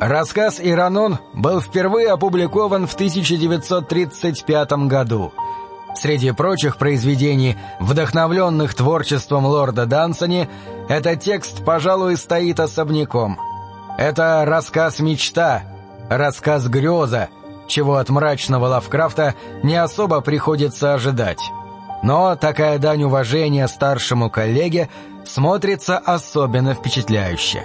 Рассказ «Иранон» был впервые опубликован в 1935 году. Среди прочих произведений, вдохновленных творчеством лорда Дансони, этот текст, пожалуй, стоит особняком. Это рассказ «Мечта», рассказ «Греза», чего от мрачного Лавкрафта не особо приходится ожидать. Но такая дань уважения старшему коллеге смотрится особенно впечатляюще.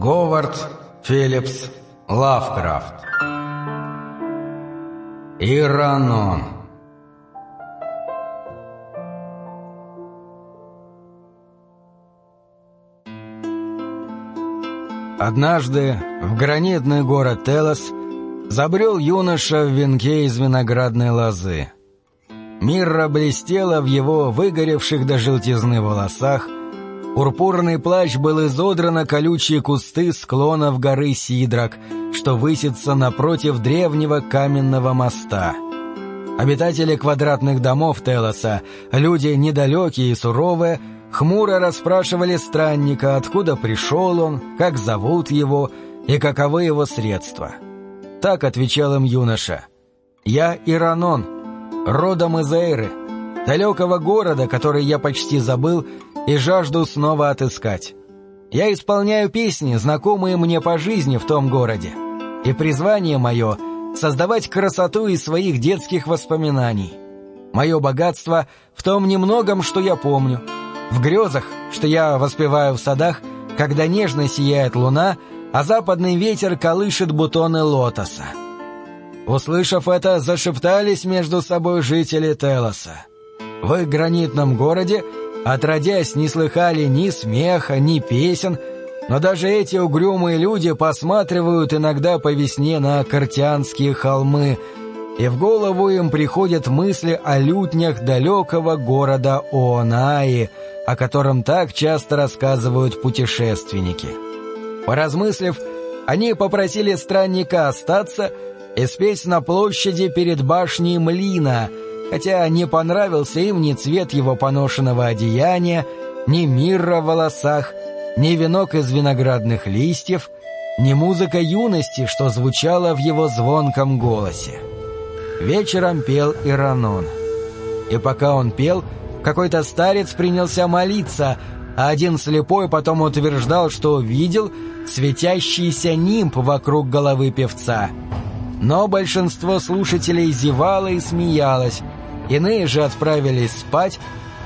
Говард Филлипс Лавкрафт Иранон Однажды в гранитный город Телос забрел юноша в венке из виноградной лозы. Мирра блестела в его выгоревших до желтизны волосах, Пурпурный плащ был изодран на колючие кусты склонов горы Сидрак, что высится напротив древнего каменного моста. Обитатели квадратных домов Телоса, люди недалекие и суровые, хмуро расспрашивали странника, откуда пришел он, как зовут его и каковы его средства. Так отвечал им юноша. «Я Иранон, родом из Эйры, далекого города, который я почти забыл, и жажду снова отыскать. Я исполняю песни, знакомые мне по жизни в том городе. И призвание мое — создавать красоту из своих детских воспоминаний. Мое богатство в том немногом, что я помню. В грезах, что я воспеваю в садах, когда нежно сияет луна, а западный ветер колышет бутоны лотоса. Услышав это, зашептались между собой жители Телоса. В их гранитном городе Отродясь, не слыхали ни смеха, ни песен, но даже эти угрюмые люди посматривают иногда по весне на Картианские холмы, и в голову им приходят мысли о лютнях далекого города Оанаи, о котором так часто рассказывают путешественники. Поразмыслив, они попросили странника остаться и спеть на площади перед башней Млина — хотя не понравился им ни цвет его поношенного одеяния, ни мирра в волосах, ни венок из виноградных листьев, ни музыка юности, что звучала в его звонком голосе. Вечером пел Иранон. И пока он пел, какой-то старец принялся молиться, а один слепой потом утверждал, что видел светящийся нимб вокруг головы певца. Но большинство слушателей зевало и смеялось, Иные же отправились спать,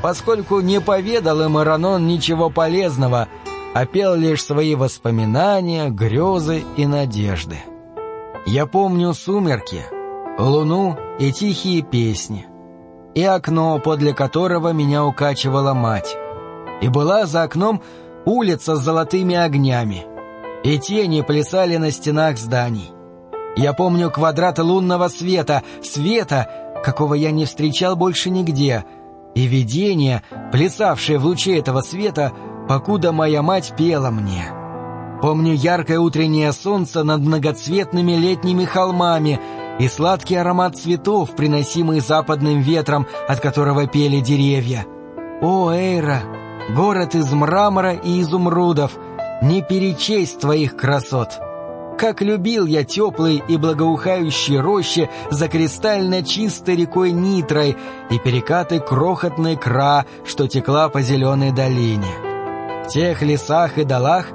поскольку не поведал им Иранон ничего полезного, а пел лишь свои воспоминания, грезы и надежды. Я помню сумерки, луну и тихие песни, и окно, подле которого меня укачивала мать. И была за окном улица с золотыми огнями, и тени плясали на стенах зданий. Я помню квадраты лунного света, света, какого я не встречал больше нигде, и видение, плясавшее в луче этого света, покуда моя мать пела мне. Помню яркое утреннее солнце над многоцветными летними холмами и сладкий аромат цветов, приносимый западным ветром, от которого пели деревья. О, Эйра, город из мрамора и изумрудов, не перечесть твоих красот!» Как любил я теплые и благоухающие рощи за кристально чистой рекой Нитрой и перекаты крохотной Кра, что текла по зеленой долине. В тех лесах и долах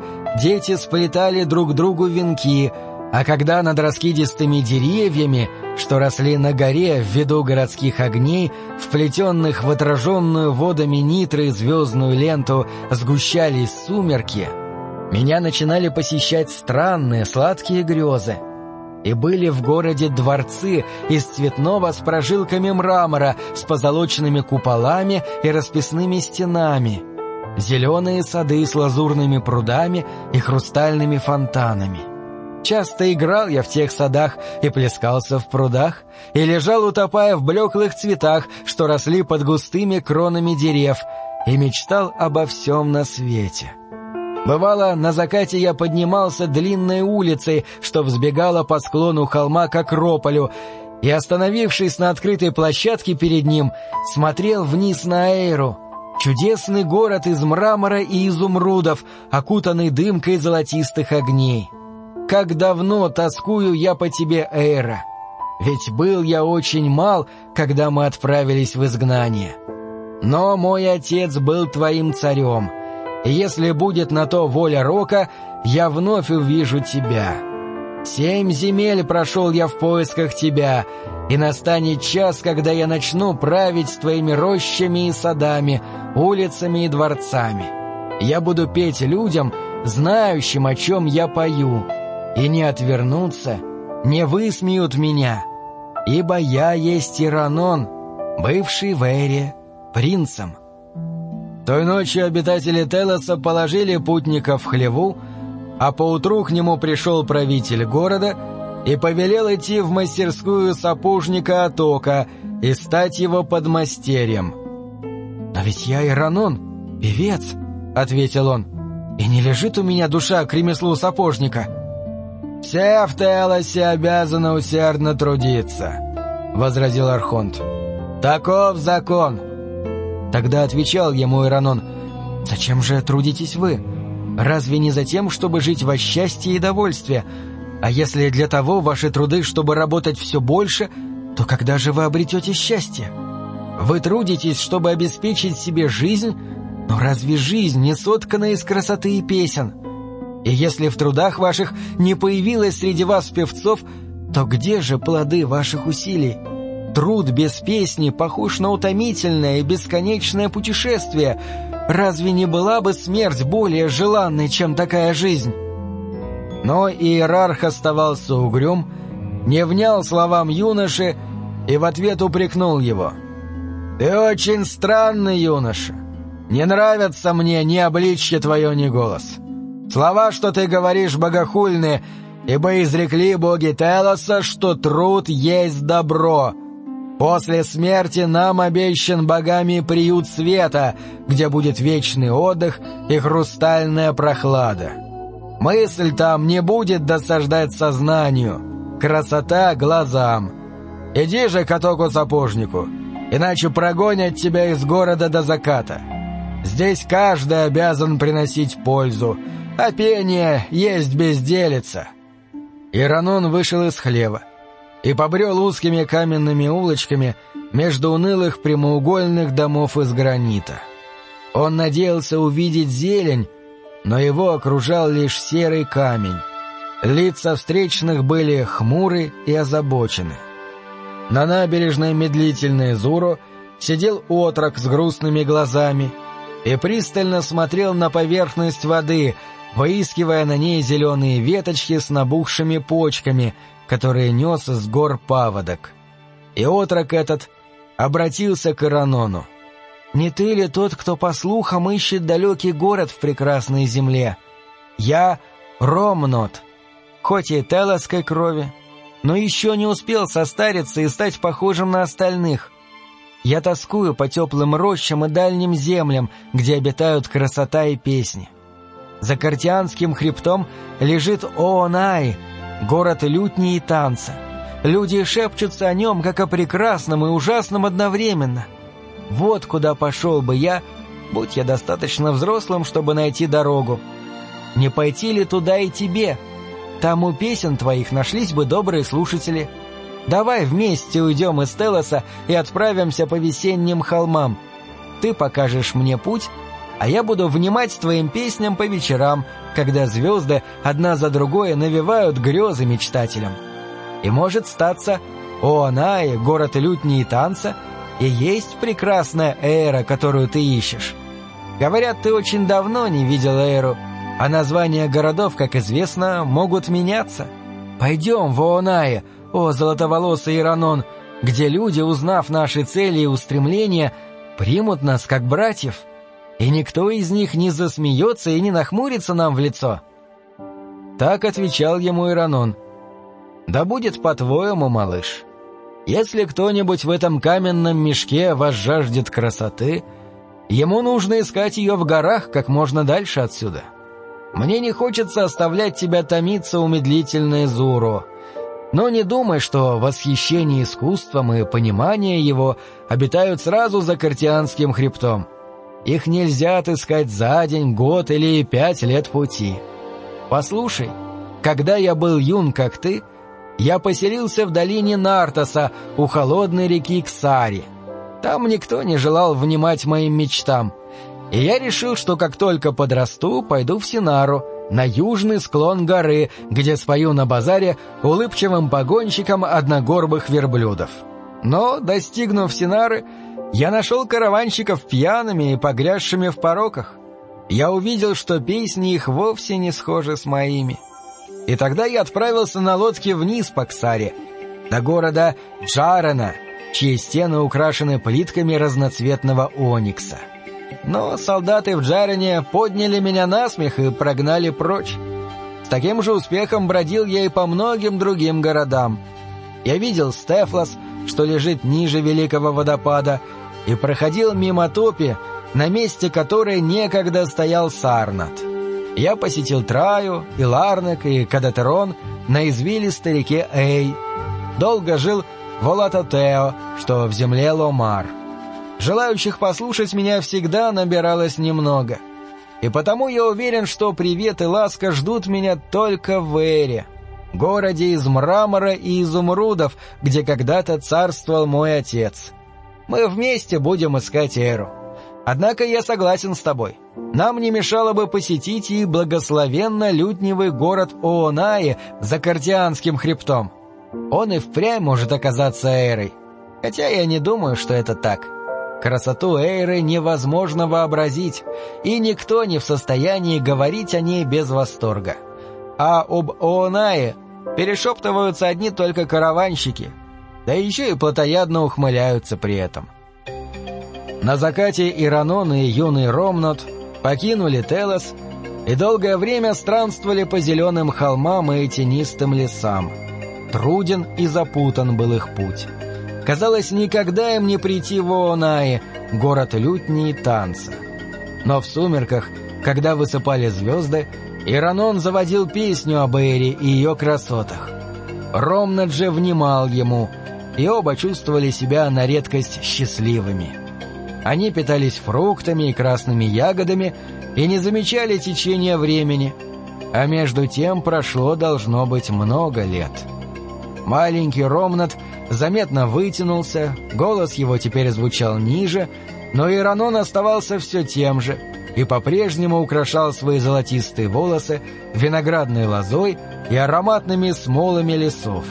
дети сплетали друг другу венки, а когда над раскидистыми деревьями, что росли на горе в виду городских огней, вплетенных в отраженную водами Нитры звездную ленту, сгущались сумерки — меня начинали посещать странные сладкие грезы. И были в городе дворцы из цветного с прожилками мрамора, с позолоченными куполами и расписными стенами, зеленые сады с лазурными прудами и хрустальными фонтанами. Часто играл я в тех садах и плескался в прудах, и лежал, утопая в блеклых цветах, что росли под густыми кронами дерев, и мечтал обо всем на свете. Бывало, на закате я поднимался длинной улицей, что взбегала по склону холма к Акрополю, и, остановившись на открытой площадке перед ним, смотрел вниз на Эйру. Чудесный город из мрамора и изумрудов, окутанный дымкой золотистых огней. Как давно тоскую я по тебе, Эйра! Ведь был я очень мал, когда мы отправились в изгнание. Но мой отец был твоим царем, если будет на то воля Рока, я вновь увижу тебя. Семь земель прошел я в поисках тебя, и настанет час, когда я начну править твоими рощами и садами, улицами и дворцами. Я буду петь людям, знающим, о чем я пою, и не отвернутся, не высмеют меня, ибо я есть Иранон, бывший в Эре принцем. Той ночью обитатели Телоса положили путника в хлеву, а поутру к нему пришел правитель города и повелел идти в мастерскую сапожника Атока и стать его подмастерьем. «Но ведь я Иранон, певец», — ответил он, — «и не лежит у меня душа к ремеслу сапожника». «Все в Телосе обязаны усердно трудиться», — возразил Архонт. «Таков закон». Тогда отвечал ему Иранон, «Зачем же трудитесь вы? Разве не за тем, чтобы жить во счастье и довольстве? А если для того ваши труды, чтобы работать все больше, то когда же вы обретете счастье? Вы трудитесь, чтобы обеспечить себе жизнь, но разве жизнь не соткана из красоты и песен? И если в трудах ваших не появилось среди вас певцов, то где же плоды ваших усилий? Труд без песни похож на утомительное и бесконечное путешествие. Разве не была бы смерть более желанной, чем такая жизнь? Но иерарх оставался угрюм, не внял словам юноши и в ответ упрекнул его. «Ты очень странный юноша. Не нравятся мне ни обличье твое, ни голос. Слова, что ты говоришь, богохульные, ибо изрекли боги Телоса, что труд есть добро». После смерти нам обещан богами приют света, где будет вечный отдых и хрустальная прохлада. Мысль там не будет досаждать сознанию, красота — глазам. Иди же к отоку-сапожнику, иначе прогонят тебя из города до заката. Здесь каждый обязан приносить пользу, а пение есть безделица». Иранон вышел из хлева и побрел узкими каменными улочками между унылых прямоугольных домов из гранита. Он надеялся увидеть зелень, но его окружал лишь серый камень. Лица встречных были хмуры и озабочены. На набережной медлительной Зуро сидел отрок с грустными глазами и пристально смотрел на поверхность воды, выискивая на ней зеленые веточки с набухшими почками — которые нес с гор паводок. И отрок этот обратился к Иранону. «Не ты ли тот, кто по слухам ищет далекий город в прекрасной земле? Я Ромнот, хоть и телоской крови, но еще не успел состариться и стать похожим на остальных. Я тоскую по теплым рощам и дальним землям, где обитают красота и песни. За Картианским хребтом лежит Оонай — город лютни и танца. Люди шепчутся о нем, как о прекрасном и ужасном одновременно. Вот куда пошел бы я, будь я достаточно взрослым, чтобы найти дорогу. Не пойти ли туда и тебе? Там у песен твоих нашлись бы добрые слушатели. Давай вместе уйдем из Телоса и отправимся по весенним холмам. Ты покажешь мне путь, а я буду внимать твоим песням по вечерам, когда звезды одна за другой навевают грезы мечтателям. И может статься, о, она город лютни и танца, и есть прекрасная эра, которую ты ищешь. Говорят, ты очень давно не видел эру, а названия городов, как известно, могут меняться. Пойдем в Оонае, о золотоволосый Иранон, где люди, узнав наши цели и устремления, примут нас как братьев» и никто из них не засмеется и не нахмурится нам в лицо». Так отвечал ему Иранон. «Да будет по-твоему, малыш. Если кто-нибудь в этом каменном мешке возжаждет красоты, ему нужно искать ее в горах как можно дальше отсюда. Мне не хочется оставлять тебя томиться у медлительной Зуру. Но не думай, что восхищение искусством и понимание его обитают сразу за Картианским хребтом. Их нельзя отыскать за день, год или пять лет пути. Послушай, когда я был юн, как ты, я поселился в долине Нартаса у холодной реки Ксари. Там никто не желал внимать моим мечтам. И я решил, что как только подрасту, пойду в Синару, на южный склон горы, где спою на базаре улыбчивым погонщикам одногорбых верблюдов. Но, достигнув Синары, я нашел караванщиков пьяными и погрязшими в пороках. Я увидел, что песни их вовсе не схожи с моими. И тогда я отправился на лодке вниз по Ксаре, до города Джарена, чьи стены украшены плитками разноцветного оникса. Но солдаты в Джарене подняли меня на смех и прогнали прочь. С таким же успехом бродил я и по многим другим городам. Я видел Стефлос, что лежит ниже Великого водопада, и проходил мимо топи, на месте которой некогда стоял Сарнат. Я посетил Траю, и Ларнек, и Кадатерон на извилистой реке Эй. Долго жил в Олатотео, что в земле Ломар. Желающих послушать меня всегда набиралось немного. И потому я уверен, что привет и ласка ждут меня только в Эре, городе из мрамора и изумрудов, где когда-то царствовал мой отец. Мы вместе будем искать Эру. Однако я согласен с тобой. Нам не мешало бы посетить и благословенно лютневый город Оонае за Картианским хребтом. Он и впрямь может оказаться Эрой. Хотя я не думаю, что это так. Красоту Эйры невозможно вообразить, и никто не в состоянии говорить о ней без восторга. А об Оонае перешептываются одни только караванщики, да еще и плотоядно ухмыляются при этом. На закате Иранон и юный Ромнот покинули Телос и долгое время странствовали по зеленым холмам и тенистым лесам. Труден и запутан был их путь. Казалось, никогда им не прийти в Оонае, город лютни и танца. Но в сумерках, когда высыпали звезды, Иранон заводил песню об Эйре и ее красотах. Ромнат же внимал ему, и оба чувствовали себя на редкость счастливыми. Они питались фруктами и красными ягодами и не замечали течения времени, а между тем прошло должно быть много лет. Маленький Ромнат заметно вытянулся, голос его теперь звучал ниже, но Иранон оставался все тем же и по-прежнему украшал свои золотистые волосы виноградной лозой и ароматными смолами лесов.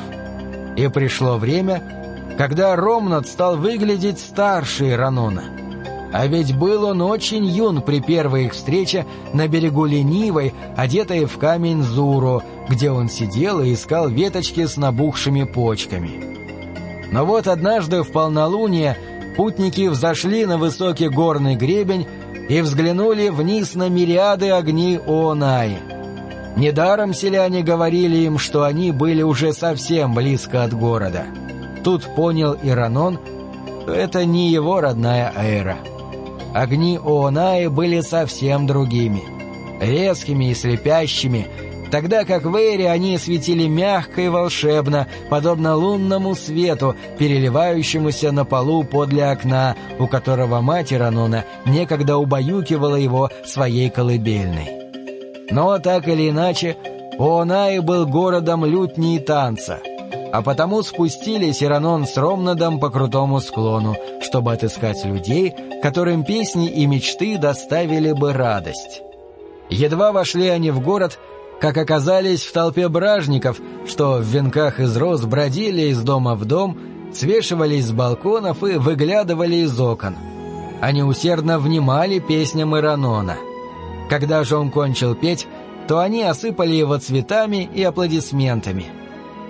И пришло время, когда Ромнат стал выглядеть старше Иранона. А ведь был он очень юн при первой их встрече на берегу ленивой, одетой в камень Зуру, где он сидел и искал веточки с набухшими почками. Но вот однажды в полнолуние путники взошли на высокий горный гребень и взглянули вниз на мириады огней Оонай. Недаром селяне говорили им, что они были уже совсем близко от города. Тут понял Иранон, что это не его родная Эра. Огни Оонаи были совсем другими, резкими и слепящими, тогда как в Эйре они светили мягко и волшебно, подобно лунному свету, переливающемуся на полу подле окна, у которого мать Иранона некогда убаюкивала его своей колыбельной. Но так или иначе, Оонаи был городом лютни и танца — а потому спустились Иранон с Ромнадом по крутому склону, чтобы отыскать людей, которым песни и мечты доставили бы радость. Едва вошли они в город, как оказались в толпе бражников, что в венках из роз бродили из дома в дом, свешивались с балконов и выглядывали из окон. Они усердно внимали песням Иранона. Когда же он кончил петь, то они осыпали его цветами и аплодисментами –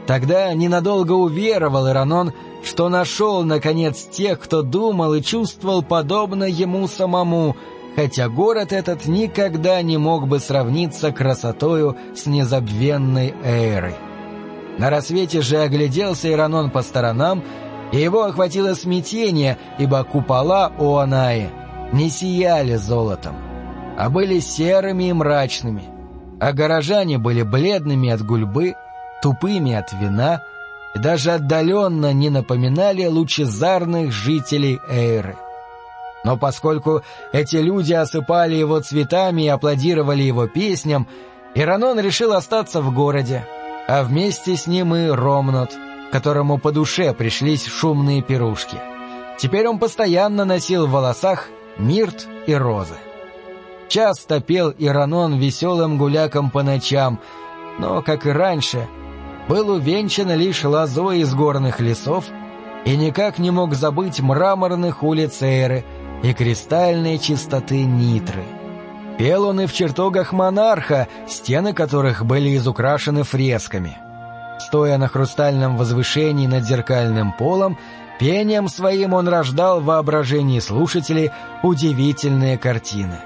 Тогда ненадолго уверовал Иранон, что нашел, наконец, тех, кто думал и чувствовал подобно ему самому, хотя город этот никогда не мог бы сравниться красотою с незабвенной Эйрой. На рассвете же огляделся Иранон по сторонам, и его охватило смятение, ибо купола Оанаи не сияли золотом, а были серыми и мрачными — а горожане были бледными от гульбы, тупыми от вина и даже отдаленно не напоминали лучезарных жителей Эйры. Но поскольку эти люди осыпали его цветами и аплодировали его песням, Иранон решил остаться в городе, а вместе с ним и Ромнот, которому по душе пришлись шумные пирушки. Теперь он постоянно носил в волосах мирт и розы. Часто пел Иранон веселым гуляком по ночам, но, как и раньше, был увенчан лишь лозой из горных лесов и никак не мог забыть мраморных улиц Эры и кристальной чистоты Нитры. Пел он и в чертогах монарха, стены которых были изукрашены фресками. Стоя на хрустальном возвышении над зеркальным полом, пением своим он рождал в воображении слушателей удивительные картины.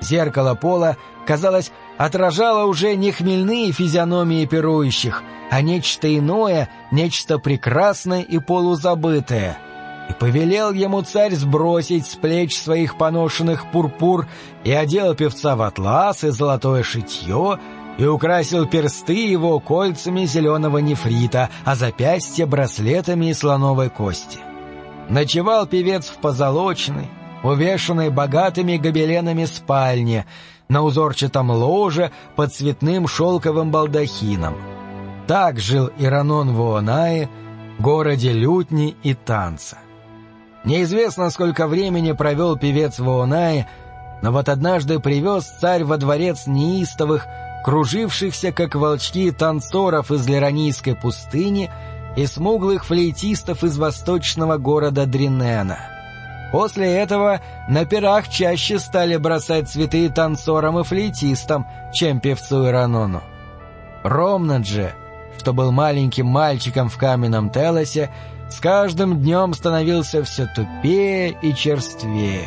Зеркало пола, казалось, отражало уже не хмельные физиономии пирующих, а нечто иное, нечто прекрасное и полузабытое. И повелел ему царь сбросить с плеч своих поношенных пурпур и одел певца в атлас и золотое шитье, и украсил персты его кольцами зеленого нефрита, а запястья браслетами из слоновой кости. Ночевал певец в позолоченной, увешанной богатыми гобеленами спальне, на узорчатом ложе под цветным шелковым балдахином. Так жил Иранон в Уонае, городе лютни и танца. Неизвестно, сколько времени провел певец в Уонае, но вот однажды привез царь во дворец неистовых, кружившихся, как волчки, танцоров из Леронийской пустыни и смуглых флейтистов из восточного города Дринена — После этого на пирах чаще стали бросать цветы танцорам и флейтистам, чем певцу Иранону. Ромнат же, что был маленьким мальчиком в каменном Телосе, с каждым днем становился все тупее и черствее.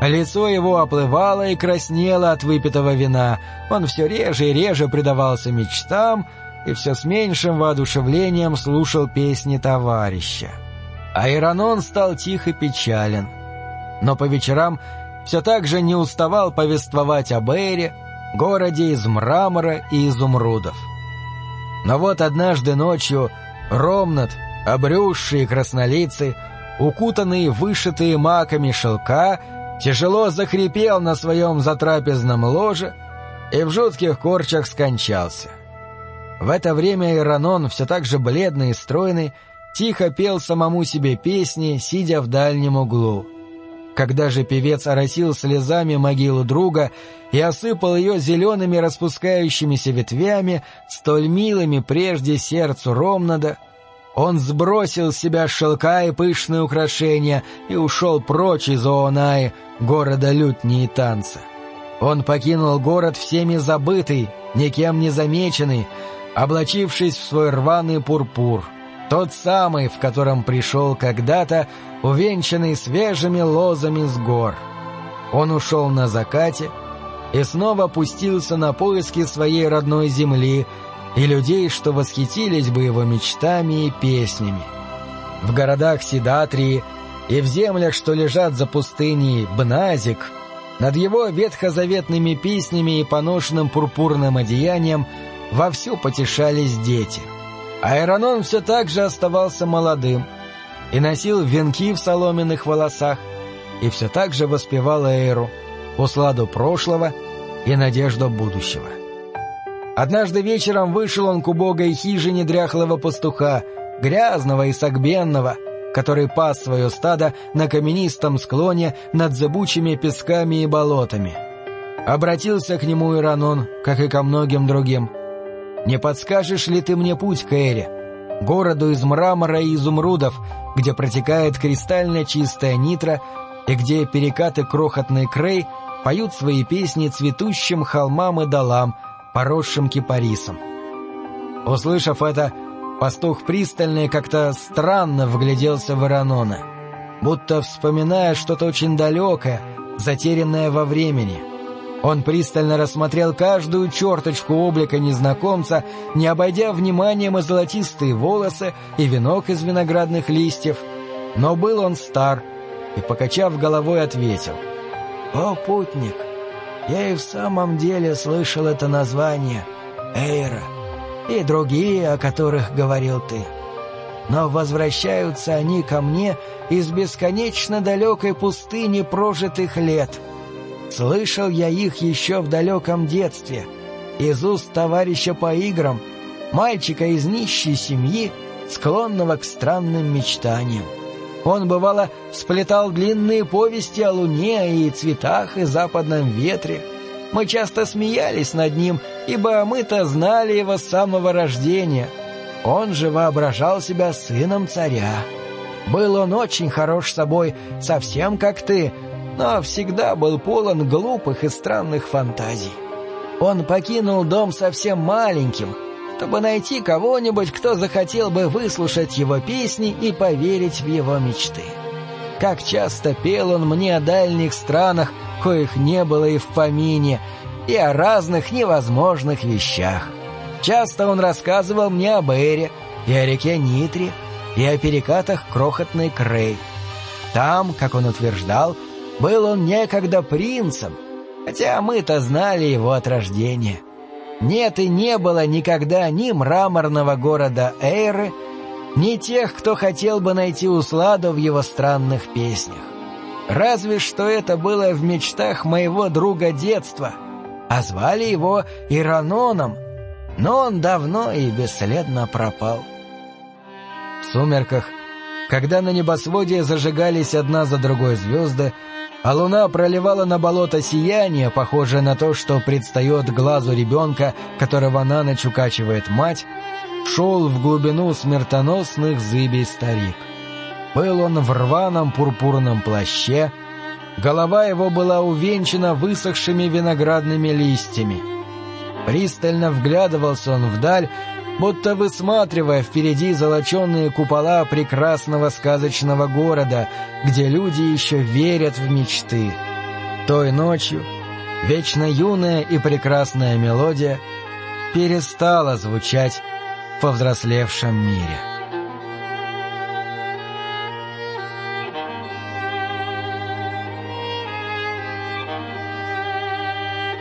Лицо его оплывало и краснело от выпитого вина, он все реже и реже предавался мечтам и все с меньшим воодушевлением слушал песни товарища. А Иранон стал тихо печален. Но по вечерам все так же не уставал повествовать об Эре, городе из мрамора и изумрудов. Но вот однажды ночью Ромнат, обрюзший краснолицый, укутанный вышитые маками шелка, тяжело захрипел на своем затрапезном ложе и в жутких корчах скончался. В это время Иранон, все так же бледный и стройный, тихо пел самому себе песни, сидя в дальнем углу. Когда же певец оросил слезами могилу друга и осыпал ее зелеными распускающимися ветвями, столь милыми прежде сердцу Ромнада, он сбросил с себя шелка и пышные украшения и ушел прочь из Оонаи, города лютни и танца. Он покинул город всеми забытый, никем не замеченный, облачившись в свой рваный пурпур — тот самый, в котором пришел когда-то, увенчанный свежими лозами с гор. Он ушел на закате и снова пустился на поиски своей родной земли и людей, что восхитились бы его мечтами и песнями. В городах Сидатрии и в землях, что лежат за пустыней Бназик, над его ветхозаветными песнями и поношенным пурпурным одеянием вовсю потешались дети — Айронон все так же оставался молодым и носил венки в соломенных волосах, и все так же воспевал Эйру, усладу прошлого и надежду будущего. Однажды вечером вышел он к убогой хижине дряхлого пастуха, грязного и согбенного, который пас свое стадо на каменистом склоне над зыбучими песками и болотами. Обратился к нему Иранон, как и ко многим другим – не подскажешь ли ты мне путь к Эре, городу из мрамора и изумрудов, где протекает кристально чистая нитра и где перекаты крохотный крей поют свои песни цветущим холмам и долам, поросшим кипарисом. Услышав это, пастух пристально и как-то странно вгляделся в Иранона, будто вспоминая что-то очень далекое, затерянное во времени — он пристально рассмотрел каждую черточку облика незнакомца, не обойдя вниманием и золотистые волосы, и венок из виноградных листьев. Но был он стар и, покачав головой, ответил. «О, путник, Я и в самом деле слышал это название Эйра и другие, о которых говорил ты. Но возвращаются они ко мне из бесконечно далекой пустыни прожитых лет. Слышал я их еще в далеком детстве, из уст товарища по играм, мальчика из нищей семьи, склонного к странным мечтаниям. Он, бывало, сплетал длинные повести о луне и цветах и западном ветре. Мы часто смеялись над ним, ибо мы-то знали его с самого рождения. Он же воображал себя сыном царя. Был он очень хорош собой, совсем как ты, но всегда был полон глупых и странных фантазий. Он покинул дом совсем маленьким, чтобы найти кого-нибудь, кто захотел бы выслушать его песни и поверить в его мечты. Как часто пел он мне о дальних странах, коих не было и в помине, и о разных невозможных вещах. Часто он рассказывал мне об Эре, и о реке Нитре, и о перекатах крохотной Крей. Там, как он утверждал, был он некогда принцем, хотя мы-то знали его от рождения. Нет и не было никогда ни мраморного города Эйры, ни тех, кто хотел бы найти усладу в его странных песнях. Разве что это было в мечтах моего друга детства, а звали его Ираноном, но он давно и бесследно пропал. В сумерках, когда на небосводе зажигались одна за другой звезды, а луна проливала на болото сияние, похожее на то, что предстает глазу ребенка, которого на ночь укачивает мать, шел в глубину смертоносных зыбей старик. Был он в рваном пурпурном плаще, голова его была увенчана высохшими виноградными листьями. Пристально вглядывался он вдаль, будто высматривая впереди золоченные купола прекрасного сказочного города, где люди еще верят в мечты. Той ночью вечно юная и прекрасная мелодия перестала звучать в повзрослевшем мире.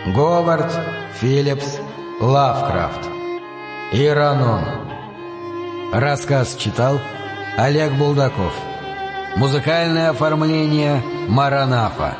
Говард Филлипс Лавкрафт Иранон. Рассказ читал Олег Булдаков. Музыкальное оформление Маранафа.